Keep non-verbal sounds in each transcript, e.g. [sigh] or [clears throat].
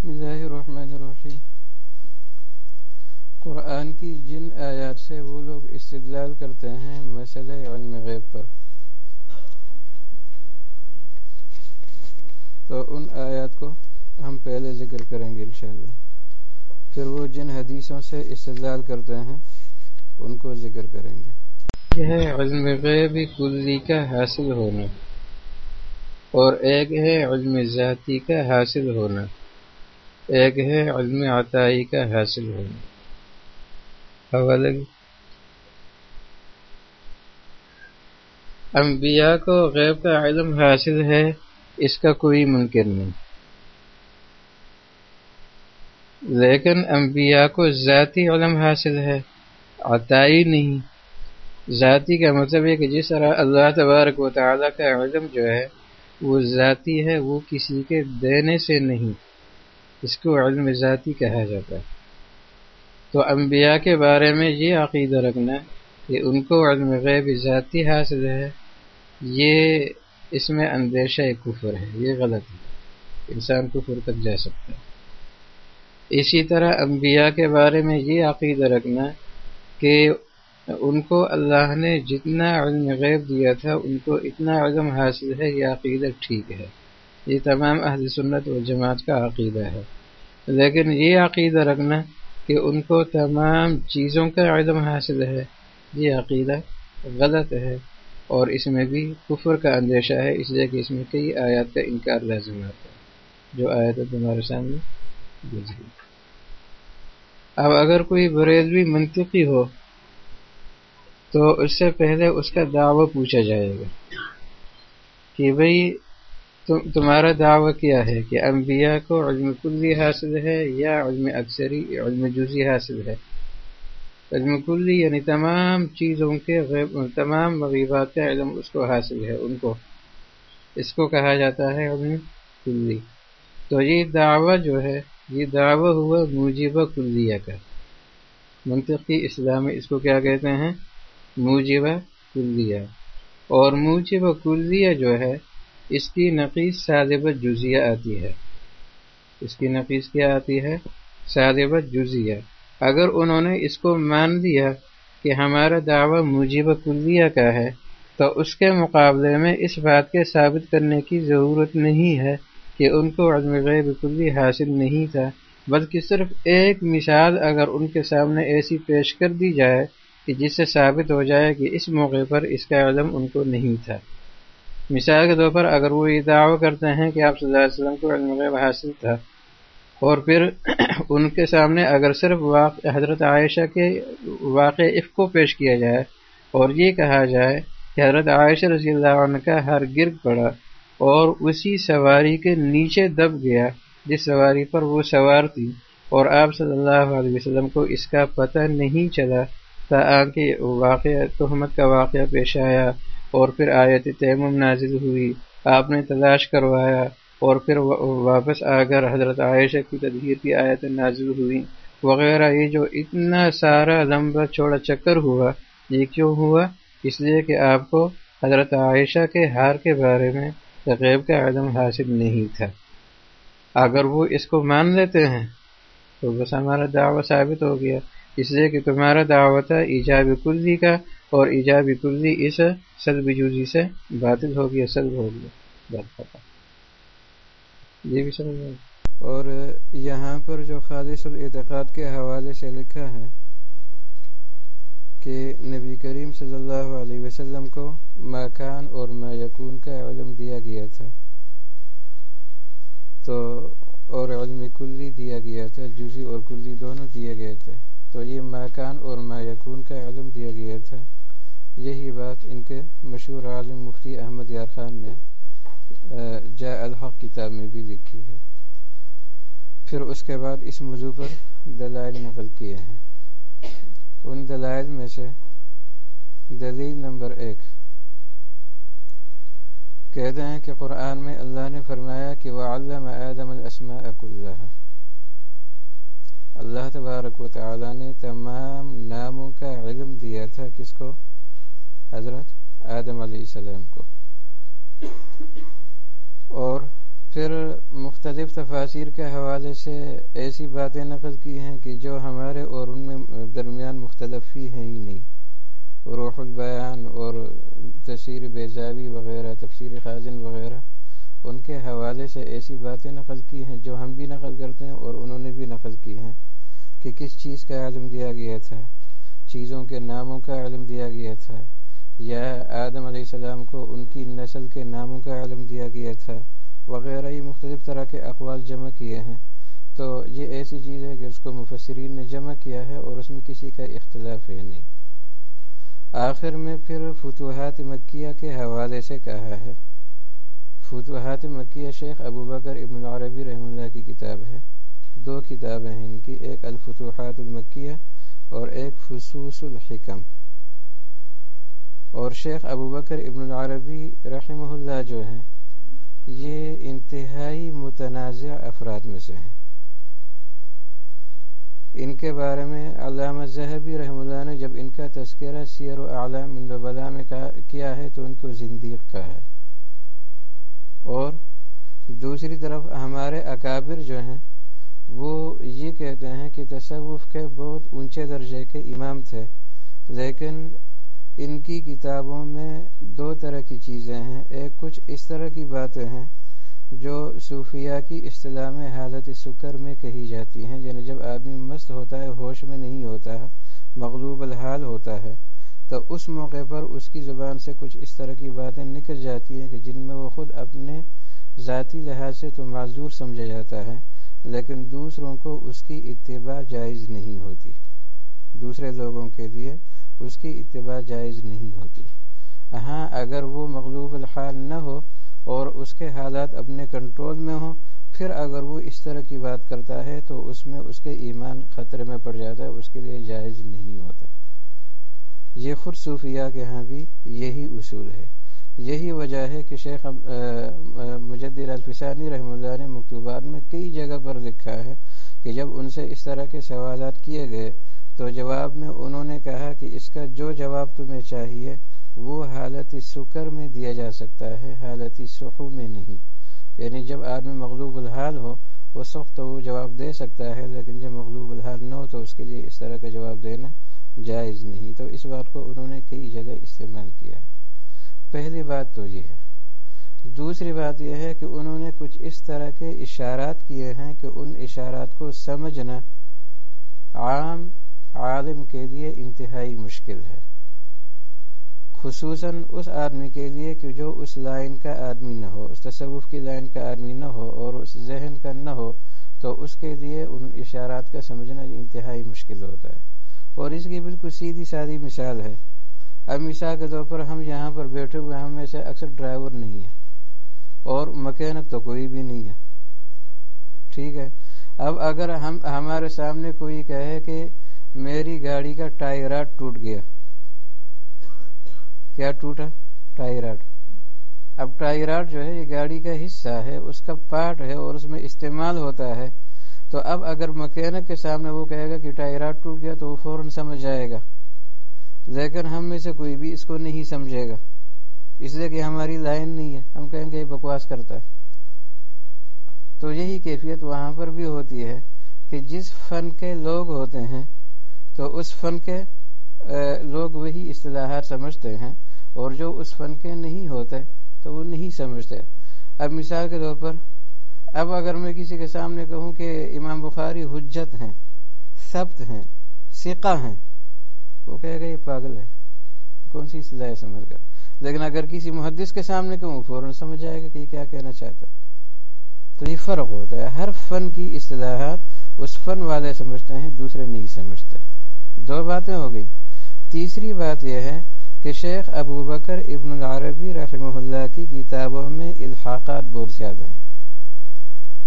بسم اللہ الرحمن الرحیم۔ قرآن کی جن آیات سے وہ لوگ استدلال کرتے ہیں مسئلہ علم غیب پر۔ تو ان آیات کو ہم پہلے ذکر کریں گے انشاءاللہ۔ پھر وہ جن حدیثوں سے استدلال کرتے ہیں، ان کو ذکر کریں گے۔ یہ ہے علم غیب کلی کا حاصل ہونا اور ایک ہے علم ذاتی کا حاصل ہونا۔ ایک ہے علم عطائی کا حاصل ہونا۔ انبیاء کو غیب کا علم حاصل ہے، اس کا کوئی منکر نہیں۔ لیکن انبیاء کو ذاتی علم حاصل ہے، عطائی نہیں۔ ذاتی کا مطلب ہے کہ جس طرح اللہ تبارک و تعالیٰ کا علم جو ہے، وہ ذاتی ہے، وہ کسی کے دینے سے نہیں۔ اس کو علم ذاتی کہا جاتا ہے۔ تو انبیاء کے بارے میں یہ عقیدہ رکھنا کہ ان کو علم غیب ذاتی حاصل ہے، یہ اس میں اندیشہ کفر ہے، یہ غلط ہے۔ انسان کفر تک جا سکتا ہے۔ اسی طرح انبیاء کے بارے میں یہ عقیدہ رکھنا کہ ان کو اللہ نے جتنا علم غیب دیا تھا، ان کو اتنا علم حاصل ہے، یہ عقیدہ ٹھیک ہے۔ یہ تمام اہل سنت و جماعت کا عقیدہ ہے۔ لیکن یہ عقیدہ رکھنا کہ ان کو تمام چیزوں کا علم حاصل ہے، یہ عقیدہ غلط ہے اور اس میں بھی کفر کا اندیشہ ہے، اس لیے کہ اس میں کئی آیات کا انکار لازم آتا ہے۔ جو آیات تمہارے سامنے گزری اب اگر کوئی بریلوی منطقی ہو، تو اس سے پہلے اس کا دعوی پوچھا جائے گا کہ بھئی تمہارا دعویٰ کیا ہے کہ انبیاء کو علم کلی حاصل ہے یا علم اکثری علم جزی حاصل ہے؟ علم کلی یعنی تمام چیزوں کے غیب، تمام مغیبات کا علم اس کو حاصل ہے، ان کو۔ اس کو کہا جاتا ہے علم کلی۔ تو یہ دعویٰ جو ہے، یہ دعویٰ ہوا موجبہ کلیہ کا۔ منطقی اسلامی اس کو کیا کہتے ہیں؟ موجبہ کلیہ۔ اور موجبہ کلیہ جو ہے اس کی نقیص صادبت جزیہ آتی ہے۔ اس کی نقیص کیا آتی ہے؟ صادبت جزیہ اگر انہوں نے اس کو مان لیا کہ ہمارا دعویٰ موجبہ کلیہ کا ہے، تو اس کے مقابلے میں اس بات کے ثابت کرنے کی ضرورت نہیں ہے کہ ان کو علم غیب کلی حاصل نہیں تھا، بلکہ صرف ایک مثال اگر ان کے سامنے ایسی پیش کر دی جائے کہ جس سے ثابت ہو جائے کہ اس موقع پر اس کا علم ان کو نہیں تھا۔ مثال کے طور پر اگر وہ یہ دعویٰ کرتے ہیں کہ آپ صلی اللہ علیہ وسلم کو علم غیب حاصل تھا، اور پھر [clears throat] ان کے سامنے اگر صرف حضرت عائشہ کے واقع اف کو پیش کیا جائے اور یہ کہا جائے کہ حضرت عائشہ رضی اللہ عنہ کا ہر گرد پڑا اور اسی سواری کے نیچے دب گیا، جس سواری پر وہ سوار تھی، اور آپ صلی اللہ علیہ وسلم کو اس کا پتہ نہیں چلا تاکہ واقعہ تہمت کا واقعہ پیش آیا۔ اور پھر آیت تیمم نازل ہوئی۔ آپ نے تلاش کروایا اور پھر واپس آ کر حضرت عائشہ کی تدہیر کی آیت نازل ہوئی۔ وغیرہ یہ جو اتنا سارا لمبا چوڑا چکر ہوا، یہ کیوں ہوا؟ اس لیے کہ آپ کو حضرت عائشہ کے ہار کے بارے میں غیب کا علم حاصل نہیں تھا۔ اگر وہ اس کو مان لیتے ہیں، تو بس ہمارا دعویٰ ثابت ہو گیا۔ اس لیے کہ تمہارا دعوت ہے ایجاب کلی کا اور ایجاب کلی اس سلب جوزی سے باطل ہو گیا سلب ہو گیا یہ بھی سمجھ اور یہاں پر جو خالص الاعتقاد کے حوالے سے لکھا ہے کہ نبی کریم صلی اللہ علیہ وسلم کو مکان اور ما یکون کا علم دیا گیا تھا۔ تو اور علم کلی دیا گیا تھا جزی اور کلی دونوں دیے گئے تھے۔ تو یہ مکان اور ما یکون کا علم دیا گیا تھا۔ یہی بات ان کے مشہور عالم مفتی احمد یار خان نے جا الحق کتاب میں بھی لکھی ہے۔ پھر اس کے بعد اس موضوع پر دلائل نقل کیے ہیں۔ ان دلائل میں سے دلیل نمبر ایک۔ کہتے ہیں کہ قرآن میں اللہ نے فرمایا کہ وہ علم آدم الاسماء اللہ اللہ تبارک و تعالی نے تمام ناموں کا علم دیا تھا۔ کس کو؟ حضرت آدم علیہ السلام کو۔ اور پھر مختلف تفاصیر کے حوالے سے ایسی باتیں نقل کی ہیں کہ جو ہمارے اور ان میں درمیان مختلف ہی ہیں ہی نہیں۔ روح البیان اور تصیر بیزابی وغیرہ، تفسیر خازن وغیرہ، ان کے حوالے سے ایسی باتیں نقل کی ہیں جو ہم بھی نقل کرتے ہیں اور انہوں نے بھی نقل کی ہیں کہ کس چیز کا علم دیا گیا تھا، چیزوں کے ناموں کا علم دیا گیا تھا۔ یا آدم علیہ السلام کو ان کی نسل کے ناموں کا علم دیا گیا تھا، وغیرہ یہ مختلف طرح کے اقوال جمع کیے ہیں۔ تو یہ ایسی چیز ہے کہ اس کو مفسرین نے جمع کیا ہے اور اس میں کسی کا اختلاف ہے نہیں۔ آخر میں پھر فتوحات مکیہ کے حوالے سے کہا ہے۔ فتوحات مکیہ شیخ ابو بکر ابن العربی رحم اللہ کی کتاب ہے۔ دو کتابیں ہیں ان کی، ایک الفتوحات المکیہ اور ایک فصوص الحکم۔ اور شیخ ابو بکر ابن العربی رحمہ اللہ جو ہیں، یہ انتہائی متنازع افراد میں سے ہیں۔ ان کے بارے میں علامہ زہبی رحم اللہ نے جب ان کا تذکرہ سیر و اعلام البلا میں کیا ہے، تو ان کو زندیق کا ہے۔ اور دوسری طرف ہمارے اکابر جو ہیں، وہ یہ کہتے ہیں کہ تصوف کے بہت اونچے درجے کے امام تھے، لیکن ان کی کتابوں میں دو طرح کی چیزیں ہیں۔ ایک کچھ اس طرح کی باتیں ہیں جو صوفیہ کی اصطلاح میں حالت سکر میں کہی جاتی ہیں یعنی جب آدمی مست ہوتا ہے، ہوش میں نہیں ہوتا ہے مغلوب الحال ہوتا ہے، تو اس موقع پر اس کی زبان سے کچھ اس طرح کی باتیں نکل جاتی ہیں کہ جن میں وہ خود اپنے ذاتی لحاظ سے تو معذور سمجھا جاتا ہے، لیکن دوسروں کو اس کی اتباع جائز نہیں ہوتی۔ دوسرے لوگوں کے لیے اس کی اتباع جائز نہیں ہوتی۔ ہاں اگر وہ مغلوب الحال نہ ہو اور اس کے حالات اپنے کنٹرول میں ہوں، پھر اگر وہ اس طرح کی بات کرتا ہے تو اس میں اس کے ایمان خطرے میں پڑ جاتا ہے، اس کے لیے جائز نہیں ہوتا۔ یہ خود صوفیہ کے ہاں بھی یہی اصول ہے۔ یہی وجہ ہے کہ شیخ مجد الفسانی رحمہ اللہ نے مکتوبات میں کئی جگہ پر لکھا ہے کہ جب ان سے اس طرح کے سوالات کیے گئے تو جواب میں انہوں نے کہا کہ اس کا جو جواب تمہیں چاہیے وہ حالت سکر میں دیا جا سکتا ہے، حالت سخو میں نہیں۔ یعنی جب آدمی مغلوب الحال ہو، اس وقت تو وہ جواب دے سکتا ہے، لیکن جب مغلوب الحال نہ ہو تو اس کے لیے اس طرح کا جواب دینا جائز نہیں۔ تو اس بات کو انہوں نے کئی جگہ استعمال کیا ہے۔ پہلی بات تو یہ ہے۔ دوسری بات یہ ہے کہ انہوں نے کچھ اس طرح کے اشارات کیے ہیں کہ ان اشارات کو سمجھنا عام عالم کے لیے انتہائی مشکل ہے۔ خصوصاً اس آدمی کے لیے کہ جو اس لائن کا آدمی نہ ہو، اس تصوف کی لائن کا آدمی نہ ہو اور اس ذہن کا نہ ہو، تو اس کے لیے ان اشارات کا سمجھنا انتہائی مشکل ہوتا ہے۔ اور اس کی بالکل سیدھی سادی مثال ہے۔ اب مثال کے طور پر ہم یہاں پر بیٹھے ہوئے ہم میں سے اکثر ڈرائیور نہیں ہیں اور مکینک تو کوئی بھی نہیں ہے۔ ٹھیک ہے۔ اب اگر ہم ہمارے سامنے کوئی کہے کہ میری گاڑی کا ٹائرات ٹوٹ گیا۔ کیا ٹوٹا؟ ٹائراٹ اب ٹائراٹ جو ہے، یہ گاڑی کا حصہ ہے، اس کا پارٹ ہے اور اس میں استعمال ہوتا ہے۔ تو اب اگر مکینک کے سامنے وہ کہے گا کہ ٹائراٹ ٹوٹ گیا، تو وہ فوراً سمجھ جائے گا۔ لیکن ہم میں سے کوئی بھی اس کو نہیں سمجھے گا۔ اس لیے کہ ہماری لائن نہیں ہے۔ ہم کہیں گے یہ بکواس کرتا ہے۔ تو یہی کیفیت وہاں پر بھی ہوتی ہے کہ جس فن کے لوگ ہوتے ہیں تو اس فن کے لوگ وہی اصطلاحات سمجھتے ہیں اور جو اس فن کے نہیں ہوتے تو وہ نہیں سمجھتے۔ اب مثال کے طور پر، اب اگر میں کسی کے سامنے کہوں کہ امام بخاری حجت ہیں سبت ہیں سکہ ہیں، وہ کہے گا یہ پاگل ہے، کون سی اصطلاح سمجھ کر لیکن اگر کسی محدث کے سامنے کہوں، فوراً سمجھ جائے گا کہ یہ کیا کہنا چاہتا تو یہ فرق ہوتا ہے، ہر فن کی اصطلاحات اس فن والے سمجھتے ہیں، دوسرے نہیں سمجھتے۔ دو باتیں ہو گئی۔ تیسری بات یہ ہے کہ شیخ ابو بکر ابن العربی رحمہ اللہ کی کتابوں میں الحاقات بہت زیادہ ہیں۔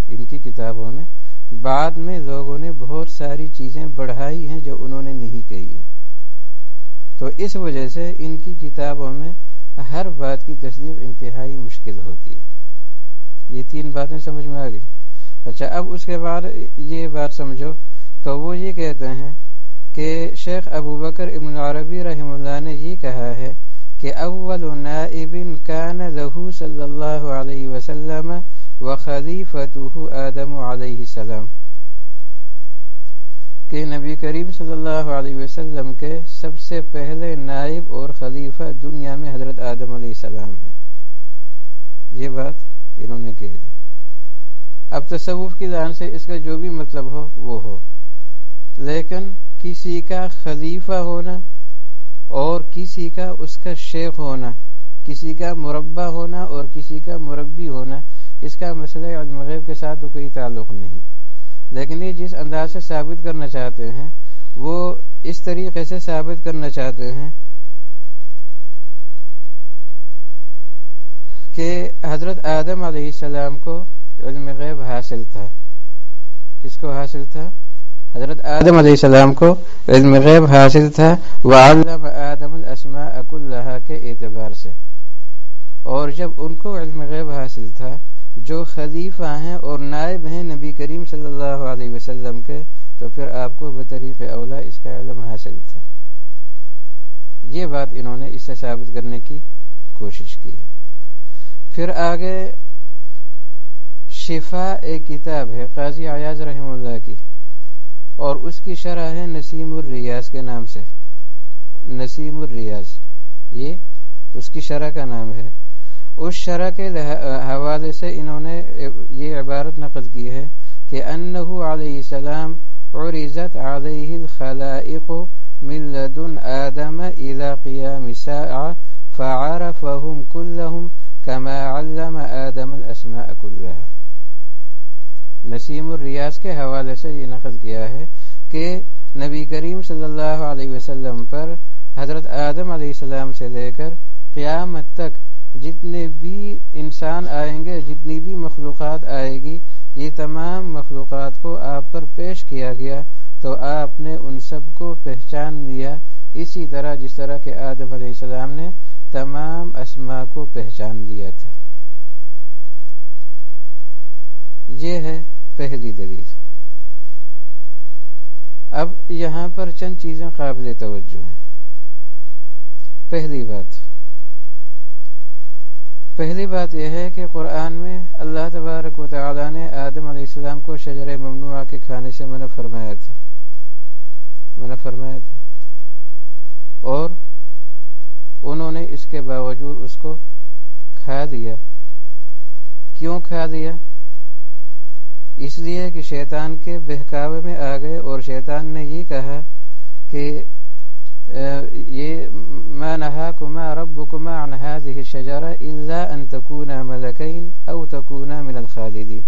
ان کی کتابوں میں بعد میں لوگوں نے بہت ساری چیزیں بڑھائی ہیں جو انہوں نے نہیں کہی ہیں۔ تو اس وجہ سے ان کی کتابوں میں ہر بات کی تصدیق انتہائی مشکل ہوتی ہے۔ یہ تین باتیں سمجھ میں آ گئی۔ اچھا اب اس کے بعد یہ بات سمجھو۔ تو وہ یہ کہتے ہیں کہ شیخ ابو بکر ابن العربی رحم اللہ نے یہ کہا ہے کہ اول نائب کان لہو صلی اللہ علیہ وسلم و خلیفت آدم علیہ السلام کہ نبی کریم صلی اللہ علیہ وسلم کے سب سے پہلے نائب اور خلیفہ دنیا میں حضرت آدم علیہ السلام ہے یہ بات انہوں نے کہہ دی۔ اب تصوف کی لان سے اس کا جو بھی مطلب ہو، وہ ہو۔ لیکن کسی کا خلیفہ ہونا اور کسی کا اس کا شیخ ہونا، کسی کا مربع ہونا اور کسی کا مربی ہونا، اس کا مسئلہ علم غیب کے ساتھ کوئی تعلق نہیں۔ لیکن یہ جس انداز سے ثابت کرنا چاہتے ہیں، وہ اس طریقے سے ثابت کرنا چاہتے ہیں کہ حضرت آدم علیہ السلام کو علم غیب حاصل تھا۔ کس کو حاصل تھا؟ حضرت آدم علیہ السلام کو علم غیب حاصل تھا، وعلم آدم الاسماء کلها کے اعتبار سے۔ اور جب ان کو علم غیب حاصل تھا، جو خلیفہ ہیں اور نائب ہیں نبی کریم صلی اللہ علیہ وسلم کے، تو پھر آپ کو بطریق اولا اس کا علم حاصل تھا۔ یہ بات انہوں نے اس سے ثابت کرنے کی کوشش کی ہے۔ پھر آگے شفا ایک کتاب ہے، قاضی ایاز رحم اللہ کی۔ اور اس کی شرح ہے نسیم الریاض کے نام سے۔ نسیم الریاض، یہ اس کی شرح کا نام ہے۔ اس شرح کے حوالے سے انہوں نے یہ عبارت نقد کی ہے کہ انہو علیہ السلام عرزت علیہ الخلائق من لدن آدم الى قیام ساعة فعرفهم كلهم كما علم آدم الاسماء كلها۔ نسیم الریاض کے حوالے سے یہ نقد کیا ہے کہ نبی کریم صلی اللہ علیہ وسلم پر حضرت آدم علیہ السلام سے لے کر قیامت تک جتنے بھی انسان آئیں گے، جتنی بھی مخلوقات آئے گی، یہ تمام مخلوقات کو آپ پر پیش کیا گیا تو آپ نے ان سب کو پہچان لیا اسی طرح جس طرح کہ آدم علیہ السلام نے تمام اسما کو پہچان لیا تھا۔ یہ ہے پہلی دلیل۔ اب یہاں پر چند چیزیں قابل توجہ ہیں۔ پہلی بات۔ پہلی بات یہ ہے کہ قرآن میں اللہ تبارک و تعالی نے آدم علیہ السلام کو شجر ممنوع کے کھانے سے منع فرمایا تھا۔ منع فرمایا تھا۔ اور انہوں نے اس کے باوجود اس کو کھا دیا۔ کیوں کھا دیا؟ اس لیے کہ شیطان کے بہکاوے میں آ گئے اور شیطان نے یہ کہا کہ یہ ما نهاكما ربكما عن هذه الشجرة إلا أن تكونا ملكين أو تكونا من الخالدين.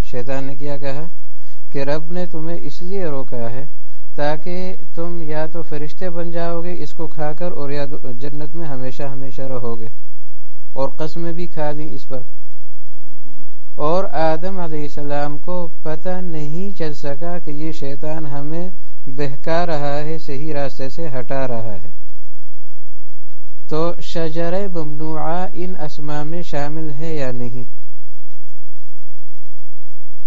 شیطان نے کیا کہا؟ کہ رب نے تمہیں اس لیے روکا ہے تاکہ تم یا تو فرشتے بن جاؤ گے اس کو کھا کر اور یا جنت میں ہمیشہ ہمیشہ رہو گے اور قسمیں بھی کھا دیں اس پر۔ اور آدم علیہ السلام کو پتہ نہیں چل سکا کہ یہ شیطان ہمیں بہکا رہا ہے، صحیح راستے سے ہٹا رہا ہے۔ تو شجر ممنوعہ ان اسما میں شامل ہے یا نہیں؟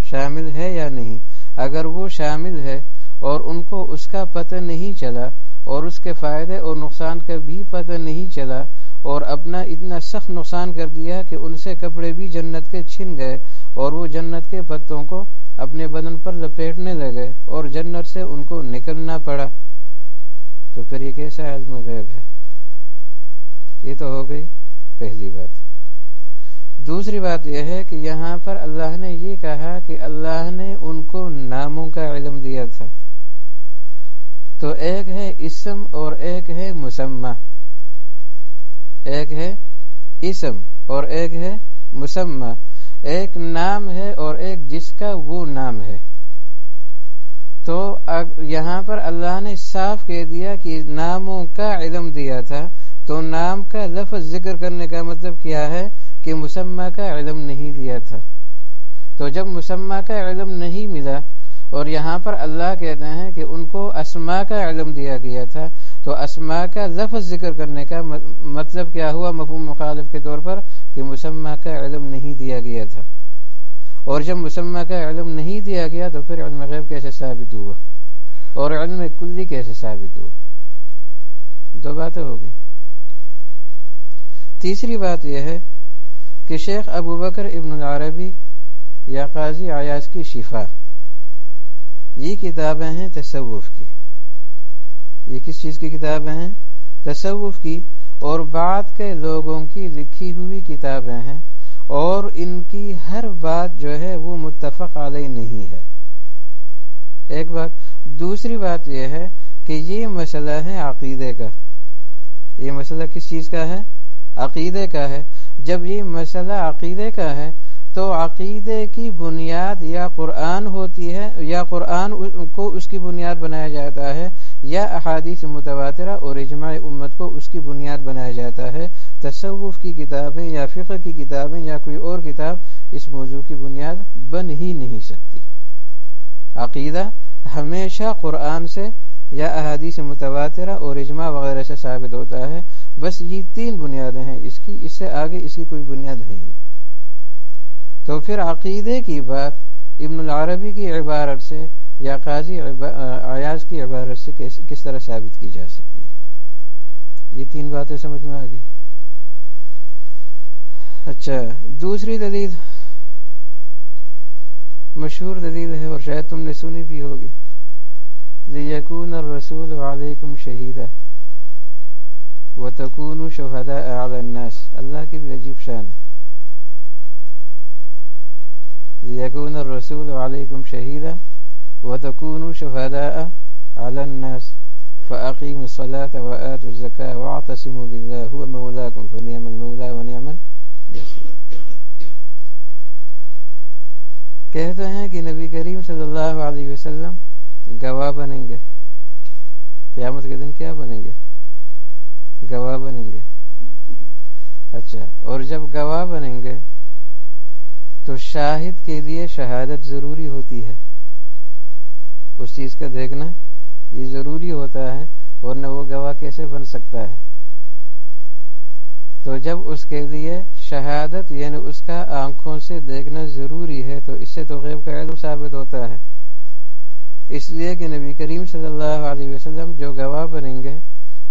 شامل ہے یا نہیں؟ اگر وہ شامل ہے اور ان کو اس کا پتہ نہیں چلا اور اس کے فائدے اور نقصان کا بھی پتہ نہیں چلا اور اپنا اتنا سخت نقصان کر دیا کہ ان سے کپڑے بھی جنت کے چھن گئے اور وہ جنت کے پتوں کو اپنے بدن پر لپیٹنے لگے اور جنت سے ان کو نکلنا پڑا۔ تو پھر یہ کیسا علم غیب ہے؟ یہ تو ہو گئی پہلی بات۔ دوسری بات یہ ہے کہ یہاں پر اللہ نے یہ کہا کہ اللہ نے ان کو ناموں کا علم دیا تھا۔ تو ایک ہے اسم اور ایک ہے مسمہ۔ ایک ہے اسم اور ایک ہے مسمہ۔ ایک نام ہے اور ایک جس کا وہ نام ہے۔ تو یہاں پر اللہ نے صاف کہہ دیا کہ ناموں کا علم دیا تھا۔ تو نام کا لفظ ذکر کرنے کا مطلب کیا ہے کہ مسمہ کا علم نہیں دیا تھا۔ تو جب مسمہ کا علم نہیں ملا اور یہاں پر اللہ کہتے ہیں کہ ان کو اسما کا علم دیا گیا تھا تو اسما کا لفظ ذکر کرنے کا مطلب کیا ہوا مفہوم مخالف کے طور پر؟ کہ مسمہ کا علم نہیں دیا گیا تھا۔ اور جب مسمہ کا علم نہیں دیا گیا تو پھر علم غیب کیسے ثابت ہوا؟ اور علم کلی کیسے ثابت ہوا؟ دو باتیں ہو گئی تیسری بات یہ ہے کہ شیخ ابو بکر ابن العربی یا قاضی عیاض کی شفا۔ یہ کتابیں ہیں تصوف کی۔ یہ کس چیز کی کتابیں ہیں؟ تصوف کی۔ اور بعد کے لوگوں کی لکھی ہوئی کتابیں ہیں۔ اور ان کی ہر بات جو ہے وہ متفق علیہ نہیں ہے۔ ایک بات، دوسری بات یہ ہے کہ یہ مسئلہ ہے عقیدے کا۔ یہ مسئلہ کس چیز کا ہے؟ عقیدے کا ہے۔ جب یہ مسئلہ عقیدے کا ہے تو عقیدے کی بنیاد یا قرآن ہوتی ہے یا قرآن کو اس کی بنیاد بنایا جاتا ہے یا احادیث متواترہ اور اجماع امت کو اس کی بنیاد بنایا جاتا ہے، تصوف کی کتابیں یا فقہ کی کتابیں یا کوئی اور کتاب اس موضوع کی بنیاد بن ہی نہیں سکتی۔ عقیدہ ہمیشہ قرآن سے یا احادیث متواترہ اور اجماع وغیرہ سے ثابت ہوتا ہے۔ بس یہ تین بنیادیں ہیں، اس کی، اس سے آگے اس کی کوئی بنیاد ہے ہی نہیں۔ تو پھر عقیدے کی بات، ابن العربی کی عبارت سے یا قاضی ایاز کی عبارت سے کس طرح ثابت کی جا سکتی ہے؟ یہ تین باتیں سمجھ میں آ گئی۔ اچھا دوسری دلیل مشہور دلیل ہے اور شاید تم نے سنی بھی ہوگی۔ لیکون الرسول علیکم شہیدہ وتکونوا شہداء علی الناس۔ اللہ کی بھی عجیب شان ہے۔ لیکون الرسول علیکم شہیدہ وتكونوا شهداء على الناس فأقيموا الصلاة وآتوا الزكاة واعتصموا بالله، هو مولاكم، فنعم المولى ونعم کہتے ہیں کہ نبی کریم صلی اللہ علیہ وسلم گواہ بنیں گے۔ قیامت کے دن کیا بنیں گے؟ گواہ بنیں گے۔ اچھا اور جب گواہ بنیں گے تو شاہد کے لیے شہادت ضروری ہوتی ہے۔ اس چیز کا دیکھنا یہ ضروری ہوتا ہے، ورنہ وہ گواہ کیسے بن سکتا ہے؟ تو جب اس کے لیے شہادت یعنی اس کا آنکھوں سے دیکھنا ضروری ہے، تو اس سے تو غیب کا علم ثابت ہوتا ہے۔ اس لیے کہ نبی کریم صلی اللہ علیہ وسلم جو گواہ بنیں گے،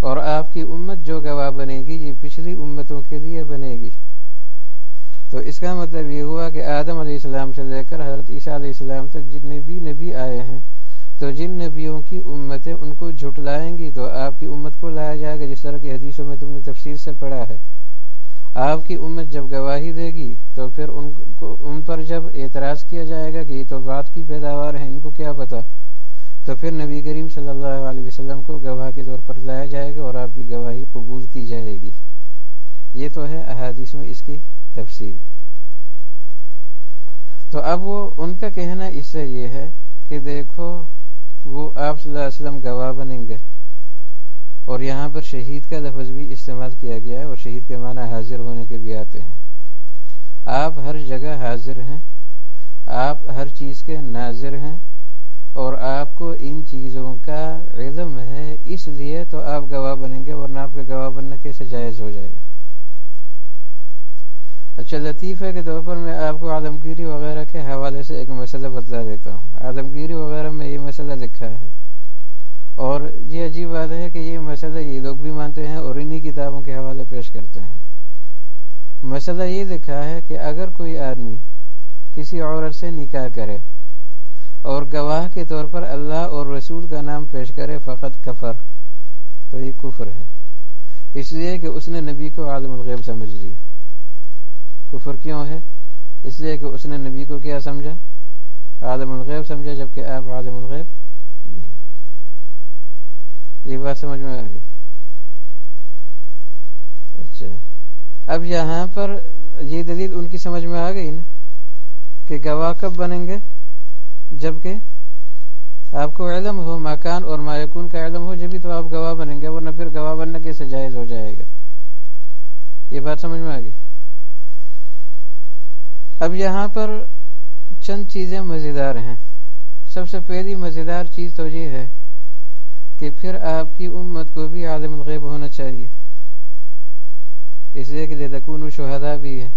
اور آپ کی امت جو گواہ بنے گی، یہ پچھلی امتوں کے لیے بنے گی۔ تو اس کا مطلب یہ ہوا کہ آدم علیہ السلام سے لے کر حضرت عیسیٰ علیہ السلام تک جتنے بھی نبی آئے ہیں تو جن نبیوں کی امتیں ان کو جھٹلائیں گی تو آپ کی امت کو لایا جائے گا، جس طرح کی حدیثوں میں تم نے تفصیل سے پڑھا ہے۔ آپ کی امت جب گواہی دے گی تو پھر ان کو، ان پر جب اعتراض کیا جائے گا کہ یہ تو بات کی پیداوار ہے، ان کو کیا پتا تو پھر نبی کریم صلی اللہ علیہ وسلم کو گواہ کے طور پر لایا جائے گا اور آپ کی گواہی قبول کی جائے گی۔ یہ تو ہے احادیث میں اس کی تفصیل۔ تو اب وہ، ان کا کہنا اس سے یہ ہے کہ دیکھو وہ آپ صلی اللہ علیہ وسلم گواہ بنیں گے۔ اور یہاں پر شہید کا لفظ بھی استعمال کیا گیا ہے اور شہید کے معنی حاضر ہونے کے بھی آتے ہیں۔ آپ ہر جگہ حاضر ہیں، آپ ہر چیز کے ناظر ہیں اور آپ کو ان چیزوں کا علم ہے، اس لیے تو آپ گواہ بنیں گے ورنہ آپ کا گواہ بننا کیسے جائز ہو جائے گا۔ اچھا لطیفہ کے طور پر میں آپ کو عالمگیری وغیرہ کے حوالے سے ایک مسئلہ بتلا دیتا ہوں۔ عالمگیری وغیرہ میں یہ مسئلہ لکھا ہے۔ اور یہ عجیب بات ہے کہ یہ مسئلہ یہ لوگ بھی مانتے ہیں اور انہی کتابوں کے حوالے پیش کرتے ہیں۔ مسئلہ یہ لکھا ہے کہ اگر کوئی آدمی کسی عورت سے نکاح کرے اور گواہ کے طور پر اللہ اور رسول کا نام پیش کرے فقط کفر، تو یہ کفر ہے۔ اس لیے کہ اس نے نبی کو عالم الغیب سمجھ لیا۔ کفر کیوں ہے؟ اس لیے کہ اس نے نبی کو کیا سمجھا؟ عالم الغیب سمجھا، جبکہ آپ عالم الغیب نہیں۔ یہ بات سمجھ میں آ گئی۔ اچھا۔ اب یہاں پر یہ دلیل ان کی سمجھ میں آ گئی نا، کہ گواہ کب بنیں گے؟ جبکہ آپ کو علم ہو، مکان اور مایکون کا علم ہو جبھی تو آپ گواہ بنیں گے، ورنہ پھر گواہ بننا کیسے جائز ہو جائے گا؟ یہ بات سمجھ میں آ گئی۔ اب یہاں پر چند چیزیں مزیدار ہیں۔ سب سے پہلی مزیدار چیز تو یہ ہے کہ پھر آپ کی امت کو بھی عالم الغیب ہونا چاہیے۔ اس لیے کہ لکون شہدا بھی ہے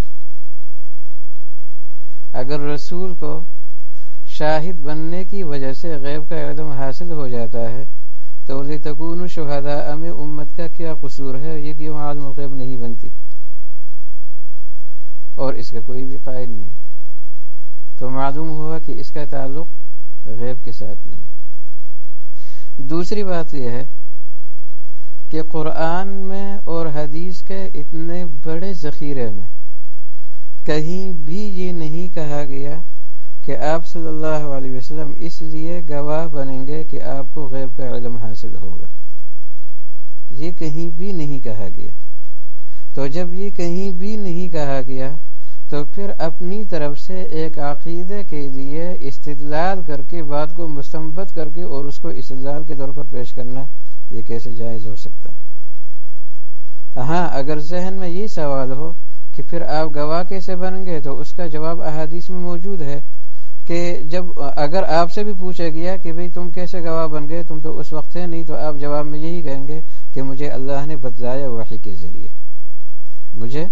اگر رسول کو شاہد بننے کی وجہ سے غیب کا علم حاصل ہو جاتا ہے، تو لتکون شہدا میں امت کا کیا قصور ہے؟ یہ کہ وہ عالم الغیب نہیں بنتی۔ اور اس کا کوئی بھی قائل نہیں۔ تو معلوم ہوا کہ اس کا تعلق غیب کے ساتھ نہیں۔ دوسری بات یہ ہے کہ قرآن میں اور حدیث کے اتنے بڑے ذخیرے میں کہیں بھی یہ نہیں کہا گیا کہ آپ صلی اللہ علیہ وسلم اس لیے گواہ بنیں گے کہ آپ کو غیب کا علم حاصل ہوگا۔ یہ کہیں بھی نہیں کہا گیا۔ تو جب یہ کہیں بھی نہیں کہا گیا تو پھر اپنی طرف سے ایک عقیدے کے لیے استدلال کر کے بات کو مستمت کر کے اور اس کو استدلال کے طور پر پیش کرنا یہ کیسے جائز ہو سکتا ہے؟ ہاں اگر ذہن میں یہ سوال ہو کہ پھر آپ گواہ کیسے بنیں گے تو اس کا جواب احادیث میں موجود ہے کہ جب اگر آپ سے بھی پوچھا گیا کہ بھئی تم کیسے گواہ بن گئے، تم تو اس وقت ہے نہیں تو آپ جواب میں یہی کہیں گے کہ مجھے اللہ نے بتلایا وحی کے ذریعے۔ مجھے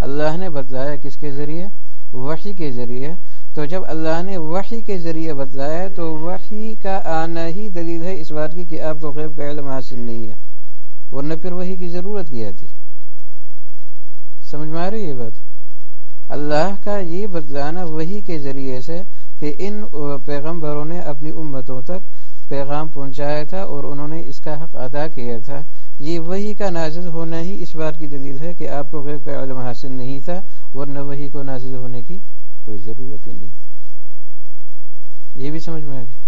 اللہ نے بتلایا کس کے ذریعے؟ وحی کے ذریعے۔ تو جب اللہ نے وحی کے ذریعے بتلایا، تو وحی کا آنا ہی دلیل ہے اس بات کی کہ آپ کو غیب کا علم حاصل نہیں ہے۔ ورنہ پھر وحی کی ضرورت کیا تھی؟ سمجھ میں آ رہی یہ بات؟ اللہ کا یہ بتلانا وہی کے ذریعے سے کہ ان پیغمبروں نے اپنی امتوں تک پیغام پہنچایا تھا اور انہوں نے اس کا حق ادا کیا تھا۔ یہ وہی کا نازل ہونا ہی اس بات کی دلیل ہے کہ آپ کو غیب کا علم حاصل نہیں تھا، ورنہ وہی کو نازل ہونے کی کوئی ضرورت ہی نہیں تھی۔ یہ بھی سمجھ میں آ گیا؟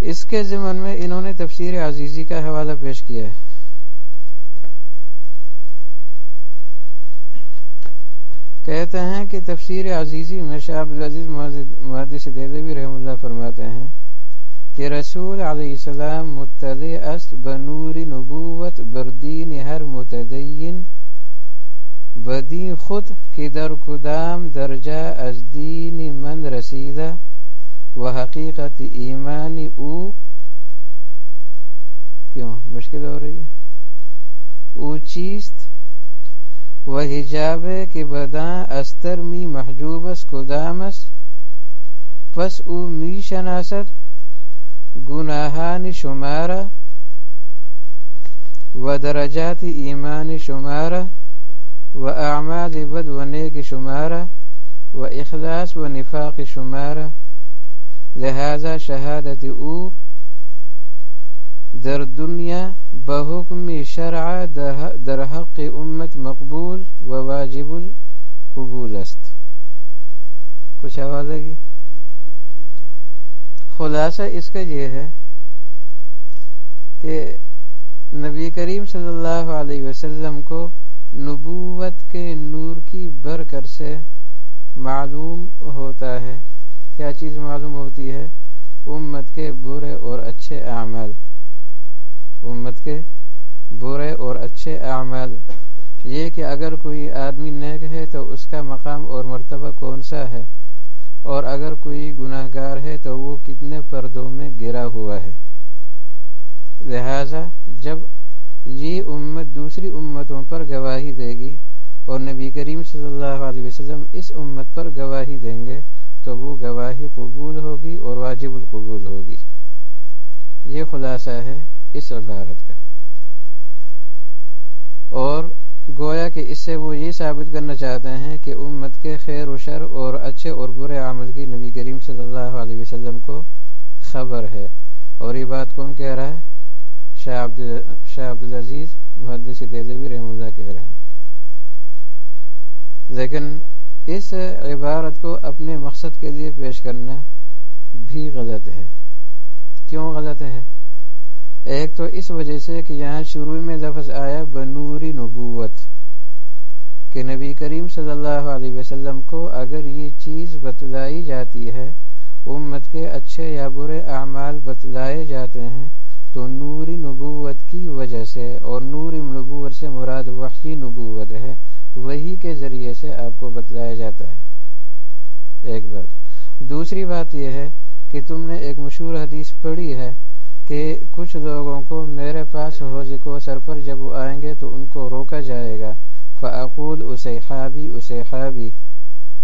اس کے ضمن میں انہوں نے تفسیر عزیزی کا حوالہ پیش کیا ہے۔ کہتے ہیں کہ تفسیر عزیزی میں شاہ عبدالعزیز محدث دہلوی رحم اللہ فرماتے ہیں کہ رسول علیہ السلام مطلع است بنور نبوت بردین ہر متدین بدین خود کی در کدام درجہ از دین من رسیدہ و حقیقت ایمان او کیوں؟ مشکل ہو رہی ہے؟ او چیست و حجاب کے بداں استر می محجوبس کدامس پس او می شناست گناہان شمارہ و درجات ایمان شمارہ و اعمال بد و نیک شمارہ و اخلاص و نفاق شمارہ لہذا شہادت او در دنیا بحکم شرع در حق امت مقبول و واجب القبول است. کچھ آواز لگی خلاصہ اس کا یہ ہے کہ نبی کریم صلی اللہ علیہ وسلم کو نبوت کے نور کی برکر سے معلوم ہوتا ہے۔ کیا چیز معلوم ہوتی ہے؟ امت کے برے اور اچھے اعمال۔ امت کے برے اور اچھے اعمال۔ یہ کہ اگر کوئی آدمی نیک ہے تو اس کا مقام اور مرتبہ کون سا ہے؟ اور اگر کوئی گناہ گار ہے تو وہ کتنے پردوں میں گرا ہوا ہے؟ لہذا جب یہ امت دوسری امتوں پر گواہی دے گی اور نبی کریم صلی اللہ علیہ وسلم اس امت پر گواہی دیں گے تو وہ گواہی قبول ہوگی اور واجب القبول ہوگی۔ یہ خلاصہ ہے اس عبارت کا۔ اور گویا کہ اس سے وہ یہ ثابت کرنا چاہتے ہیں کہ امت کے خیر و شر اور اچھے اور برے عمل کی نبی کریم صلی اللہ علیہ وسلم کو خبر ہے۔ اور یہ بات کون کہہ رہا ہے؟ شاہ عبد شاہ عبدالعزیز محدث دہلوی رحم اللہ کہہ رہے ہیں۔ لیکن اس عبارت کو اپنے مقصد کے لیے پیش کرنا بھی غلط ہے۔ کیوں غلط ہے؟ ایک تو اس وجہ سے کہ یہاں شروع میں لفظ آیا بنوری نبوت، کہ نبی کریم صلی اللہ علیہ وسلم کو اگر یہ چیز بتلائی جاتی ہے، امت کے اچھے یا برے اعمال بتلائے جاتے ہیں، تو نوری نبوت کی وجہ سے اور نور نبوت سے مراد وحی نبوت ہے وہی کے ذریعے سے آپ کو بتلایا جاتا ہے۔ ایک بات۔ دوسری بات یہ ہے کہ تم نے ایک مشہور حدیث پڑھی ہے کہ کچھ لوگوں کو میرے پاس حوض کو سر پر جب وہ آئیں گے تو ان کو روکا جائے گا۔ فعقول اسے خوابی اسے خوابی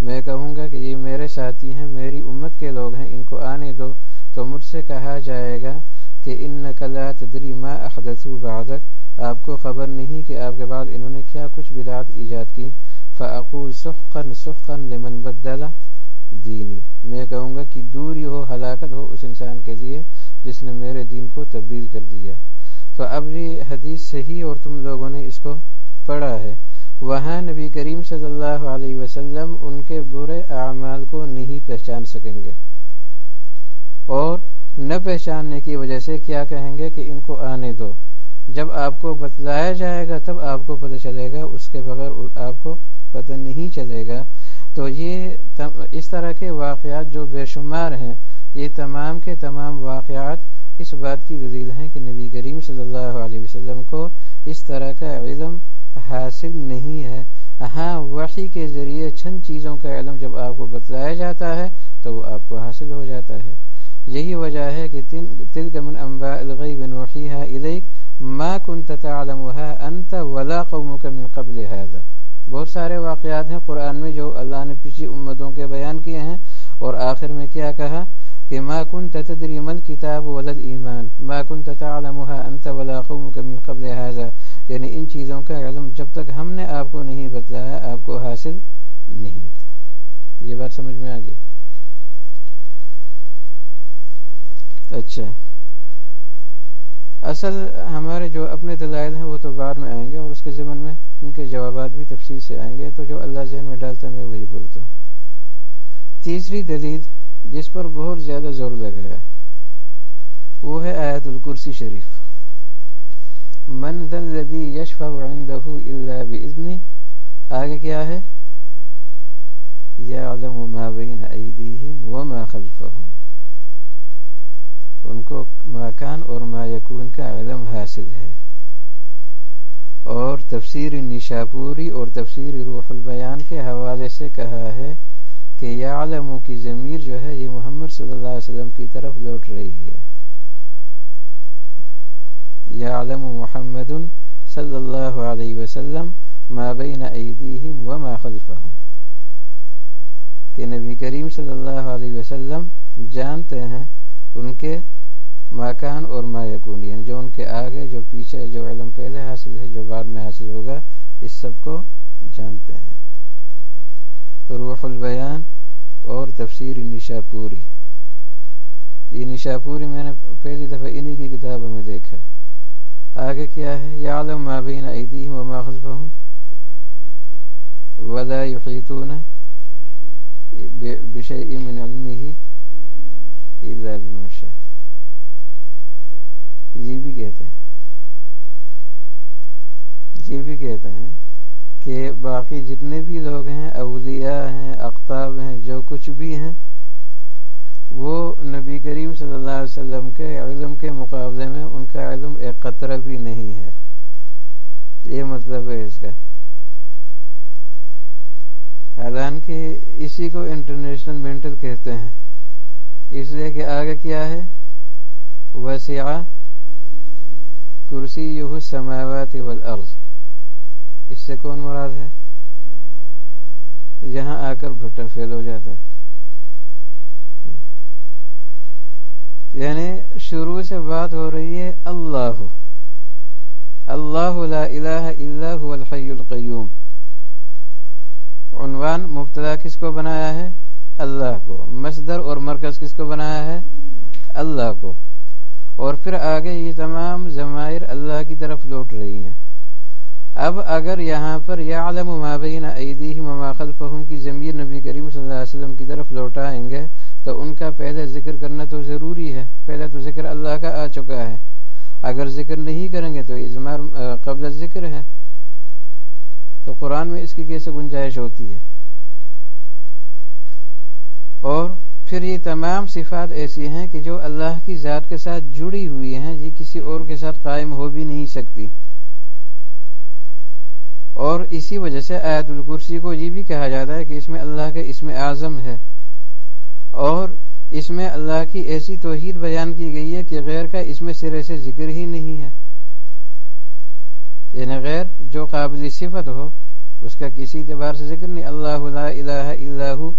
میں کہوں گا کہ یہ میرے ساتھی ہیں، میری امت کے لوگ ہیں، ان کو آنے دو۔ تو مجھ سے کہا جائے گا کہ ان نقلا تدری ما احدثو بعدک۔ آپ کو خبر نہیں کہ آپ کے بعد انہوں نے کیا کچھ بدعات ایجاد کی۔ فعقول سحقن سحقن لمن بدلا دینی۔ میں کہوں گا کہ دوری ہو، ہلاکت ہو اس انسان کے لیے۔ جس نے میرے دین کو تبدیل کر دیا۔ تو اب یہ حدیث صحیح اور تم لوگوں نے اس کو پڑھا ہے۔ وہاں نبی کریم صلی اللہ علیہ وسلم ان کے برے اعمال کو نہیں پہچان سکیں گے۔ اور نہ پہچاننے کی وجہ سے کیا کہیں گے کہ ان کو آنے دو۔ جب آپ کو بتلایا جائے گا، تب آپ کو پتہ چلے گا، اس کے بغیر آپ کو پتہ نہیں چلے گا۔ تو یہ اس طرح کے واقعات جو بے شمار ہیں یہ تمام کے تمام واقعات اس بات کی دلیل ہیں کہ نبی کریم صلی اللہ علیہ وسلم کو اس طرح کا علم حاصل نہیں ہے۔ ہاں وحی کے ذریعے چند چیزوں کا علم جب آپ کو بتلایا جاتا ہے تو وہ آپ کو حاصل ہو جاتا ہے۔ یہی وجہ ہے کہ تلک من انباء الغیب نوحیها الیک ما كنت تعلمها انت ولا قومك من قبل هذا۔ بہت سارے واقعات ہیں قرآن میں جو اللہ نے پچھلی امتوں کے بیان کیے ہیں اور آخر میں کیا کہا؟ کہ ما كنت تدري ما الكتاب ولا الايمان ما كنت تعلمها انت ولا قومك من قبل هذا. یعنی ان چیزوں کا علم جب تک ہم نے آپ کو نہیں بتلایا، آپ کو حاصل نہیں تھا۔ یہ بات سمجھ میں آ گئی؟ اچھا۔ اصل ہمارے جو اپنے دلائل ہیں وہ تو بعد میں آئیں گے اور اس کے ضمن میں ان کے جوابات بھی تفصیل سے آئیں گے۔ تو جو اللہ ذہن میں ڈالتا میں وہی بولتا ہوں۔ تیسری دلیل جس پر بہت زیادہ زور لگایا وہ ہے آیت الکرسی شریف۔ من ذا الذي يشفع عنده الا باذنه آگے کیا ہے؟ يعلم ما بين ايديهم وما خلفهم ان کو مکان اور ما یکون کا علم حاصل ہے۔ اور تفسیر نشاپوری اور تفسیر روح البیان کے حوالے سے کہا ہے کہ یا عالموں کی ضمیر جو ہے، یہ محمد صلی اللہ علیہ وسلم کی طرف لوٹ رہی ہے۔ یا عالم محمد صلی اللہ علیہ وسلم ما بین ایدیہم وما خلفہم۔ کہ نبی کریم صلی اللہ علیہ وسلم جانتے ہیں ان کے مکان اور ما یکون یعنی جو ان کے آگے، جو پیچھے، جو علم پہلے حاصل ہے، جو بعد میں حاصل ہوگا، اس سب کو جانتے ہیں۔ روح البیان اور تفسیر نشا پوری یہ نشا پوری میں نے پہلی دفعہ انہی کی کتابوں میں دیکھا آگے کیا ہے؟ یا عالم مابین ایدیہم وما خلفہم ولا یحیطون بشیء من علمه الا بما شاء۔ یہ بھی کہتے ہیں۔ یہ بھی کہتے ہیں کہ باقی جتنے بھی لوگ ہیں، اولیاء ہیں اقتاب ہیں، جو کچھ بھی ہیں، وہ نبی کریم صلی اللہ علیہ وسلم کے علم کے مقابلے میں ان کا علم ایک قطرہ بھی نہیں ہے۔ یہ مطلب ہے اس کا۔ حالانکہ اسی کو انٹرنیشنل مینٹل کہتے ہیں۔ اس لیے کہ آگے کیا ہے؟ وسیع کرسی یہ سماوات والارض اس سے کون مراد ہے؟ یہاں آ کر بھٹا فیل ہو جاتا ہے۔ یعنی شروع سے بات ہو رہی ہے اللہ۔ اللہ لا الہ الا هو الحی القیوم۔ عنوان مبتدا کس کو بنایا ہے؟ اللہ کو۔ مصدر اور مرکز کس کو بنایا ہے؟ اللہ کو۔ اور پھر آگے یہ تمام ضمائر اللہ کی طرف لوٹ رہی ہیں۔ اب اگر یہاں پر یا عالم مابین عیدی مما خلفہم کی ضمیر نبی کریم صلی اللہ علیہ وسلم کی طرف لوٹائیں گے، تو ان کا پہلے ذکر کرنا تو ضروری ہے۔ پہلے تو ذکر اللہ کا آ چکا ہے۔ اگر ذکر نہیں کریں گے تو اظمار قبل ذکر ہے۔ تو قرآن میں اس کی کیسے گنجائش ہوتی ہے؟ اور پھر یہ تمام صفات ایسی ہیں کہ جو اللہ کی ذات کے ساتھ جڑی ہوئی ہیں، یہ کسی اور کے ساتھ قائم ہو بھی نہیں سکتی۔ اور اسی وجہ سے آیت الکرسی کو یہ بھی کہا جاتا ہے کہ اس میں اللہ کے اسم اعظم ہے۔ اور اس میں اللہ کی ایسی توحید بیان کی گئی ہے کہ غیر کا اس میں سرے سے ذکر ہی نہیں ہے۔ یعنی غیر جو قابل صفت ہو، اس کا کسی اعتبار سے ذکر نہیں۔ اللہ لا الہ الا ہو،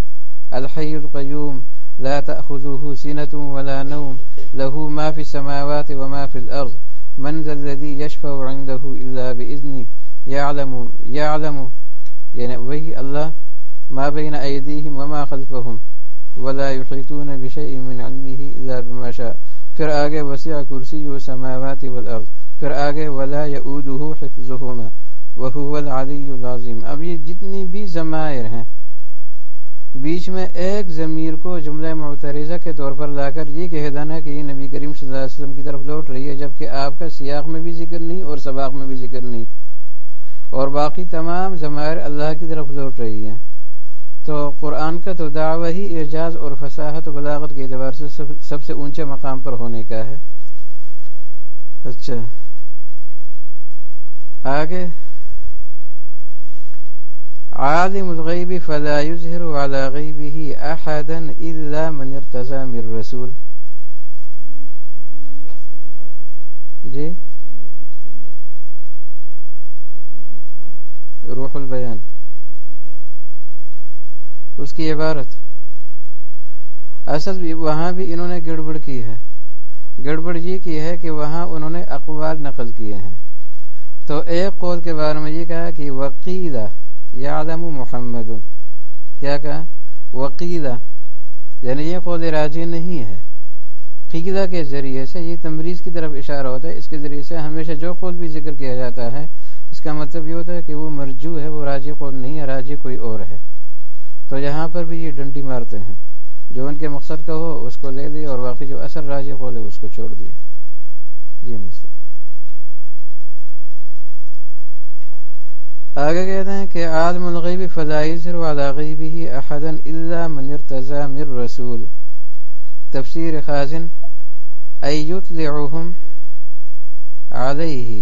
الحی القیوم، لا تأخذه سنة ولا نوم له ما في السماوات وما في الأرض من ذا الذي يشفع عنده إلا بإذنه يعلم يعلم. يعني وهي الله ما بين أيديهم وما خلفهم، ولا يحيطون بشيء من علمه إلا بما شاء. پھر آگے وسیع کرسی و سماوات والارض. پھر آگے ولا يؤوده حفظهما، وهو العلی العظیم اب یہ جتنی بھی ضمائر ہیں، بیچ میں ایک ضمیر کو جملہ معترضہ کے طور پر لا کر یہ کہہ دینا کہ یہ نبی کریم صلی اللہ علیہ وسلم کی طرف لوٹ رہی ہے، جبکہ آپ کا سیاق میں بھی ذکر نہیں اور سباق میں بھی ذکر نہیں۔ اور باقی تمام ضمائر اللہ کی طرف لوٹ رہی ہیں۔ تو قرآن کا تو دعوی ہی اعجاز اور فصاحت و بلاغت کے اعتبار سے سب سے اونچے مقام پر ہونے کا ہے۔ اچھا۔ آگے۔ عالم الغيب فلا يظهر على غيبه أحدا إلا من ارتزى من الرسول جی؟ روح البیان. اس کی عبارت. اصل وہاں بھی انہوں نے گڑبڑ کی ہے. گڑبڑ یہ کی ہے کہ وہاں انہوں نے اقوال نقل کیے ہیں. تو ایک قول کے بارے میں یہ کہا کہ وقیدہ یعلم محمد. کیا کہا؟ وقیدہ. یعنی یہ قول راجی نہیں ہے. قیدہ کے ذریعے سے یہ تمریز کی طرف اشارہ ہوتا ہے. اس کے ذریعے سے ہمیشہ جو قول بھی ذکر کیا جاتا ہے اس کا مطلب یہ ہوتا ہے کہ وہ مرجو ہے، وہ راجی قول نہیں ہے، راجی کوئی اور ہے۔ تو یہاں پر بھی یہ ڈنڈی مارتے ہیں۔ جو ان کے مقصد کا ہو، اس کو لے دیا اور باقی جو اثر راجی قول ہے، اس کو چھوڑ دیا۔ جی مستق آگے کہتے ہیں کہ عالم الغیب فضائر والا غیبی احدن الا من ارتضى من رسول۔ تفسیر خازن ایت لعهم علیہ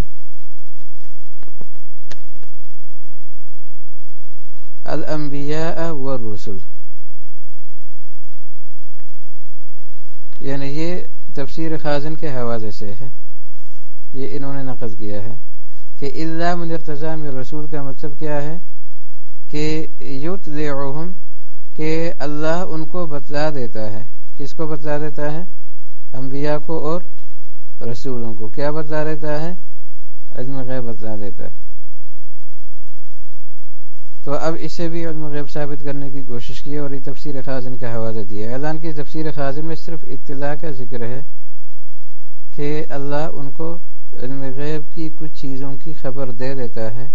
الانبیاء والرسل. یعنی یہ تفسیر خازن کے حوالے سے ہے. یہ انہوں نے نقل کیا ہے کہ اللہ منرتضام رسول کا مطلب کیا ہے کہ یوت کہ اللہ ان کو بتلا دیتا ہے. کس کو بتلا دیتا ہے؟ انبیاء کو اور رسولوں کو. کیا بتلا دیتا ہے؟ علم غیب بتلا دیتا ہے. تو اب اسے بھی علم غیب ثابت کرنے کی کوشش کی اور یہ تفسیر خازن کا حوالہ دیا اعلان کی تفسیر خازن میں صرف اطلاع کا ذکر ہے کہ اللہ ان کو علم غیب کی کچھ چیزوں کی خبر دے دیتا ہے۔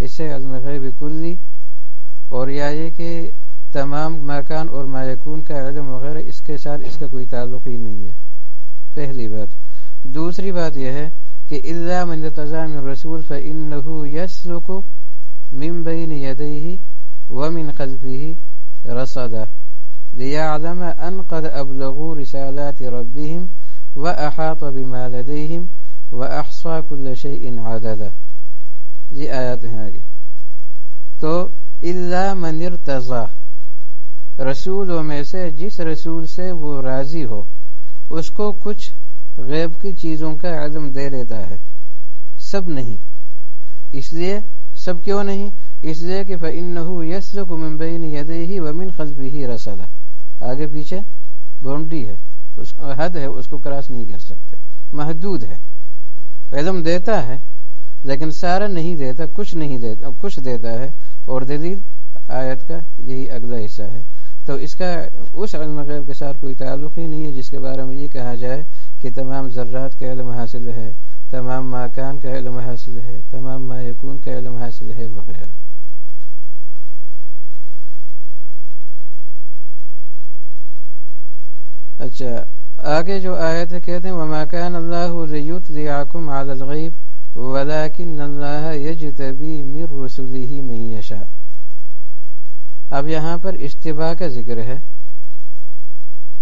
اس سے علم غیب کلی اور یا یہ کہ تمام مکان اور مایکون کا علم وغیرہ اس کے ساتھ اس کا کوئی تعلق ہی نہیں ہے۔ پہلی بات۔ دوسری بات یہ ہے کہ اللہ من تضام رسول فن یس کو مم بین یدئی ومن خلفه رصدا ليعلم أن قد أبلغوا رسالات ربهم وأحاط بما لديهم وأحصى كل شيء عددا جی آیات ہیں آگے. تو اللہ منر تضا رسولوں میں سے جس رسول سے وہ راضی ہو، اس کو کچھ غیب کی چیزوں کا علم دے لیتا ہے، سب نہیں۔ اس لیے سب کیوں نہیں؟ اس لیے کہ فَإِنَّهُ يَسْرُكُ مِن بَيْنِ يَدَيْهِ وَمِن خَلْفِهِ رَسَدَ آگے پیچھے باؤنڈری ہے۔ اس حد ہے، اس کو کراس نہیں کر سکتے۔ محدود ہے۔ علم دیتا ہے، لیکن سارا نہیں دیتا، کچھ نہیں دیتا، کچھ دیتا ہے۔ اور دلیل آیت کا یہی اگلا حصہ ہے۔ تو اس کا، اس علم غیب کے ساتھ کوئی تعلق ہی نہیں ہے، جس کے بارے میں یہ کہا جائے کہ تمام ذرات کا علم حاصل ہے تمام ماکان کا علم حاصل ہے، تمام ما یکون کا علم حاصل ہے، وغیرہ۔ اچھا آگے جو آیت ہے کہتے ہیں، وما كان الله ليطلعكم على الغيب، ولكن الله يجتبي من رسله من يشاء۔ اب یہاں پر اشتباہ کا ذکر ہے،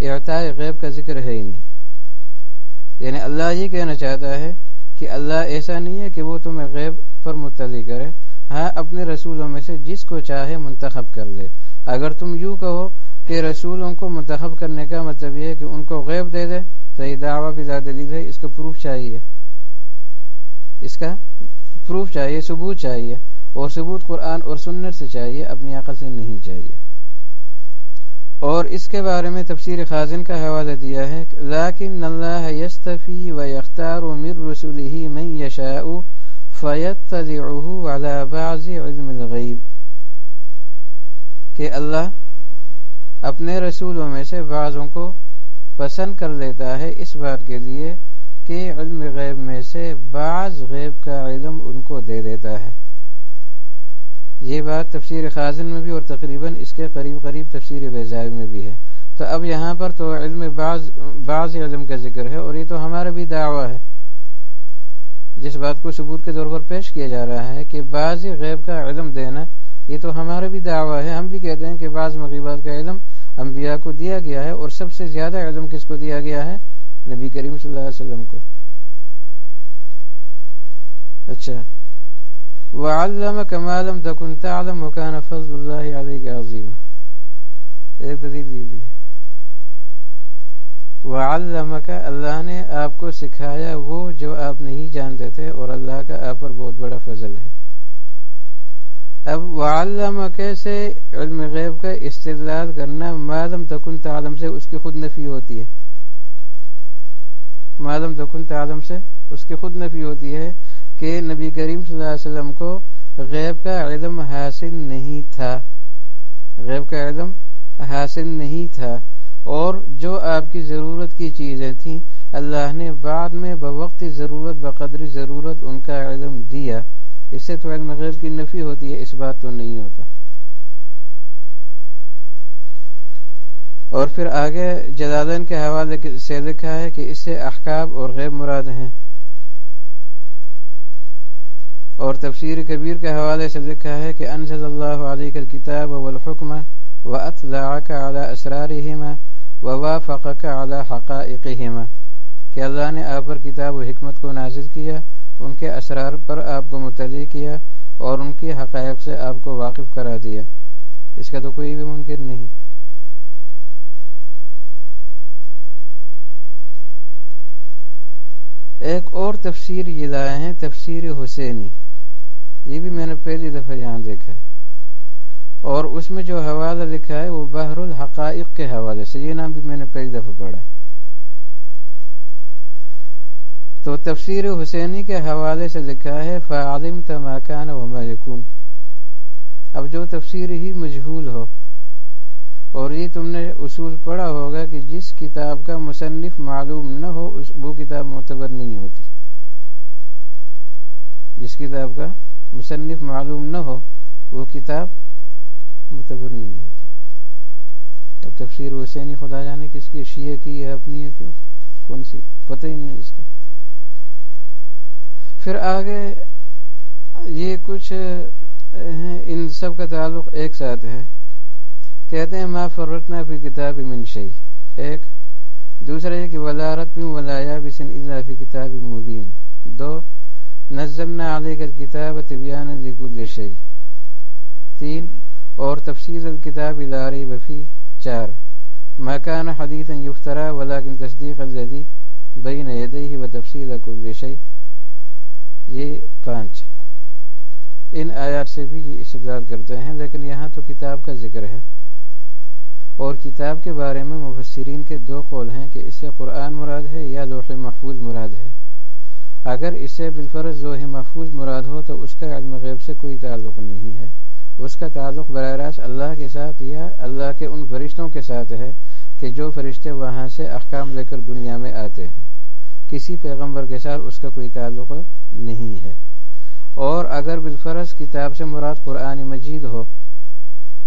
اعطاء غیب کا ذکر ہے ہی نہیں۔ یعنی اللہ یہ کہنا چاہتا ہے کہ اللہ ایسا نہیں ہے کہ وہ تمہیں غیب پر مطلع کرے۔ ہاں اپنے رسولوں میں سے جس کو چاہے منتخب کر دے اگر تم یوں کہو کہ رسولوں کو منتخب کرنے کا مطلب یہ ہے کہ ان کو غیب دے دے، تو یہ دعویٰ بھی زیادہ دلیل ہے، اس کا پروف چاہیے۔ اس کا پروف چاہیے، ثبوت چاہیے اور ثبوت قرآن اور سنت سے چاہیے، اپنی عقل سے نہیں چاہیے۔ اور اس کے بارے میں تفسیر خازن کا حوالہ دیا ہے لیکن اللہ یستفی و یختار من رسوله من یشاء فیطلعه على بعض علم الغیب، کہ اللہ اپنے رسولوں میں سے بعضوں کو پسند کر لیتا ہے اس بات کے لیے کہ علم غیب میں سے بعض غیب کا علم ان کو دے دیتا ہے۔ یہ بات تفسیر خازن میں بھی اور تقریباً اس کے قریب قریب تفسیر بیزاوی میں بھی ہے۔ تو اب یہاں پر تو علم بعض بعض علم کا ذکر ہے اور یہ تو ہمارا بھی دعویٰ ہے۔ جس بات کو ثبوت کے طور پر پیش کیا جا رہا ہے کہ بعض غیب کا علم دینا، یہ تو ہمارا بھی دعویٰ ہے۔ ہم بھی کہتے ہیں کہ بعض مغیبات کا علم انبیاء کو دیا گیا ہے اور سب سے زیادہ علم کس کو دیا گیا ہے؟ نبی کریم صلی اللہ علیہ وسلم کو۔ اچھا۔ وعلمك ما لم تكن تعلم وكان فضل الله عليك عظيما ایک دلیل یہ بھی ہے۔ وعلمك اللہ نے آپ کو سکھایا وہ جو آپ نہیں جانتے تھے اور اللہ کا آپ پر بہت بڑا فضل ہے۔ اب وعلمك سے علم غیب کا استدلال کرنا معلوم تکن تعلم سے اس کی خود نفی ہوتی ہے۔ معلوم تکن تعلم سے اس کی خود نفی ہوتی ہے۔ کہ نبی کریم صلی اللہ علیہ وسلم کو غیب کا علم حاصل نہیں تھا۔ غیب کا علم حاصل نہیں تھا۔ اور جو آپ کی ضرورت کی چیزیں تھیں، اللہ نے بعد میں بوقت ضرورت، بقدر ضرورت ان کا علم دیا۔ اس سے تو علم غیب کی نفی ہوتی ہے، اس بات تو نہیں ہوتا۔ اور پھر آگے جلالین کے حوالے سے لکھا ہے کہ اس سے احکاب اور غیب مراد ہیں۔ اور تفسیر کبیر کے حوالے سے لکھا ہے کہ انزل اللہ علیہ الکتاب والحکم واطلعك على اسرارهما ووافقك على حقائقهما کہ اللہ نے آپ پر کتاب و حکمت کو نازل کیا، ان کے اسرار پر آپ کو مطلع کیا اور ان کی حقائق سے آپ کو واقف کرا دیا۔ اس کا تو کوئی بھی منکر نہیں۔ ایک اور تفسیر یہ لائے ہیں، تفسیر حسینی۔ یہ بھی میں نے پہلی دفعہ یہاں دیکھا ہے۔ اور اس میں جو حوالہ لکھا ہے وہ بحر الحقائق کے حوالے سے، یہ نام بھی میں نے پہلی دفعہ پڑھا ہے۔ تو تفسیر حسینی کے حوالے سے لکھا ہے فعالم تماکان وما یکون اب جو تفسیر ہی مجہول ہو، اور یہ تم نے اصول پڑھا ہوگا کہ جس کتاب کا مصنف معلوم نہ ہو وہ کتاب معتبر نہیں ہوتی۔ جس کتاب کا مصنف معلوم نہ ہو، وہ کتاب متبر نہیں ہوتی۔ اب تفسیر حسینی خدا جانے کس کی، شیعہ کی ہے اپنی ہے کیوں؟ کون سی؟ پتہ ہی نہیں اس کا۔ پھر آگے یہ کچھ ان سب کا تعلق ایک ساتھ ہے۔ کہتے ہیں، ما فرتنا فی کتاب من شیء۔ ایک۔ دوسرا یہ کہ ولارت بھی ولایا بسن اللہ فی کتاب مبین۔ دو۔ نظمنا علیہ الکتاب طبیان ذکر شعی تین، اور تفصیل الکتاب اداری بفی چار مکان حدیث یفترا ولاکن تصدیق الزدی بین یدیہ و تفصیل کل شعی یہ پانچ۔ ان آیات سے بھی یہ استداد کرتے ہیں، لیکن یہاں تو کتاب کا ذکر ہے۔ اور کتاب کے بارے میں مفسرین کے دو قول ہیں کہ اس سے قرآن مراد ہے یا لوح محفوظ مراد ہے۔ اگر اسے بالفرض ذوح محفوظ مراد ہو تو اس کا علم غیب سے کوئی تعلق نہیں ہے۔ اس کا تعلق براہ راست اللہ کے ساتھ یا اللہ کے ان فرشتوں کے ساتھ ہے کہ جو فرشتے وہاں سے احکام لے کر دنیا میں آتے ہیں۔ کسی پیغمبر کے ساتھ اس کا کوئی تعلق نہیں ہے۔ اور اگر بالفرض کتاب سے مراد قرآن مجید ہو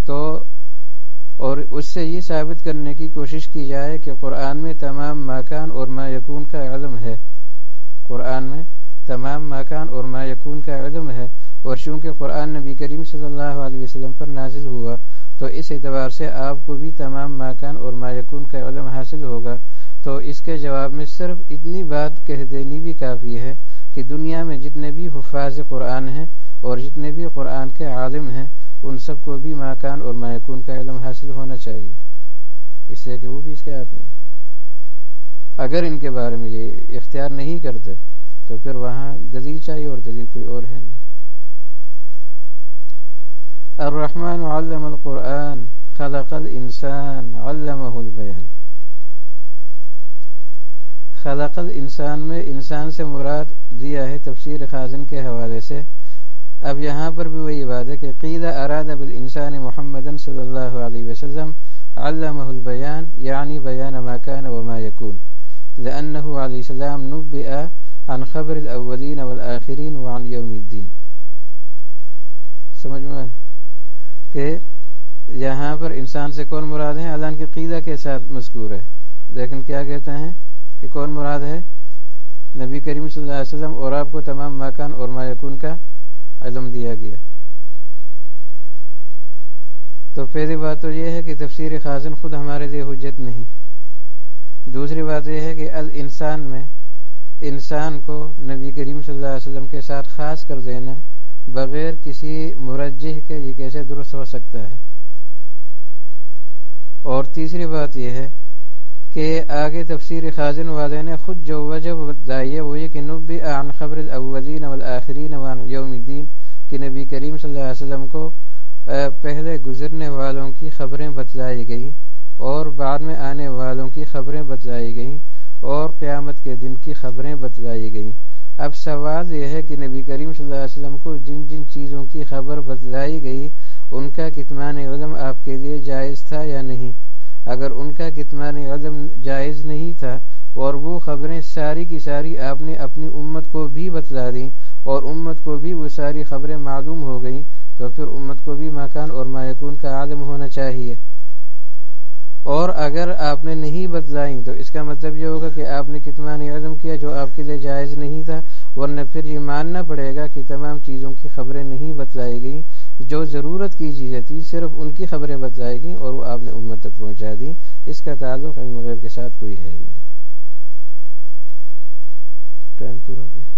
تو اور اس سے یہ ثابت کرنے کی کوشش کی جائے کہ قرآن میں تمام ماکان اور ما یکون کا علم ہے۔ قرآن میں تمام مکان اور ما یکون کا علم ہے اور چونکہ قرآن نبی کریم صلی اللہ علیہ وسلم پر نازل ہوا، تو اس اعتبار سے آپ کو بھی تمام مکان اور ما یکون کا علم حاصل ہوگا۔ تو اس کے جواب میں صرف اتنی بات کہہ دینی بھی کافی ہے کہ دنیا میں جتنے بھی حفاظ قرآن ہیں اور جتنے بھی قرآن کے عالم ہیں، ان سب کو بھی مکان اور مایکون کا علم حاصل ہونا چاہیے۔ اس سے کہ وہ بھی اس کے آپ ہیں۔ اگر ان کے بارے میں یہ اختیار نہیں کرتے، تو پھر وہاں دلیل چاہیے اور دلیل کوئی اور ہے نہیں۔ الرحمن علم القرآن، خلق الانسان علمہ البیان خلق الانسان میں انسان سے مراد دیا ہے تفسیر خازن کے حوالے سے۔ اب یہاں پر بھی وہی بات ہے کہ قیدہ اراد بالانسان محمد صلی اللہ علیہ وسلم علمہ البیان یعنی بیان ما کان وما یکون۔ لأنه علیہ السلام نبئ عن خبر الاولین والآخرین وعن یوم الدین سمجھ میں کہ یہاں پر انسان سے کون مراد ہے؟ اعلان کے قیدہ کے ساتھ مذکور ہے۔ لیکن کیا کہتے ہیں کہ کون مراد ہے؟ نبی کریم صلی اللہ علیہ وسلم اور آپ کو تمام مکان اور مایکون کا علم دیا گیا۔ تو پہلی بات تو یہ ہے کہ تفسیر خازن خود ہمارے لیے حجت نہیں۔ دوسری بات یہ ہے کہ الانسان میں انسان کو نبی کریم صلی اللہ علیہ وسلم کے ساتھ خاص کر دینا بغیر کسی مرجح کے یہ کیسے درست ہو سکتا ہے۔ اور تیسری بات یہ ہے کہ آگے تفسیر خازن والے نے خود جو وجہ بتائی ہے وہ یہ کہ نبی عن خبر الاولین والآخرین وعن یوم الدین کہ نبی کریم صلی اللہ علیہ وسلم کو پہلے گزرنے والوں کی خبریں بتلائی گئیں۔ اور بعد میں آنے والوں کی خبریں بتلائی گئیں اور قیامت کے دن کی خبریں بتلائی گئیں۔ اب سوال یہ ہے کہ نبی کریم صلی اللہ علیہ وسلم کو جن جن چیزوں کی خبر بتلائی گئی، ان کا کتمان علم آپ کے لیے جائز تھا یا نہیں؟ اگر ان کا کتمان علم جائز نہیں تھا اور وہ خبریں ساری کی ساری آپ نے اپنی امت کو بھی بتلا دیں اور امت کو بھی وہ ساری خبریں معلوم ہو گئیں، تو پھر امت کو بھی مکان اور مایکون کا عالم ہونا چاہیے۔ اور اگر آپ نے نہیں بتلائیں تو اس کا مطلب یہ ہوگا کہ آپ نے کتمان علم کیا جو آپ کے لیے جائز نہیں تھا، ورنہ پھر یہ ماننا پڑے گا کہ تمام چیزوں کی خبریں نہیں بتلائی گئیں۔ جو ضرورت کی چیزیں تھی صرف ان کی خبریں بتلائی گئیں اور وہ آپ نے امت تک پہنچا دیں۔ اس کا تعلق علم غیب کے ساتھ کوئی ہے ہی نہیں۔ ٹائم پورا ہو گیا۔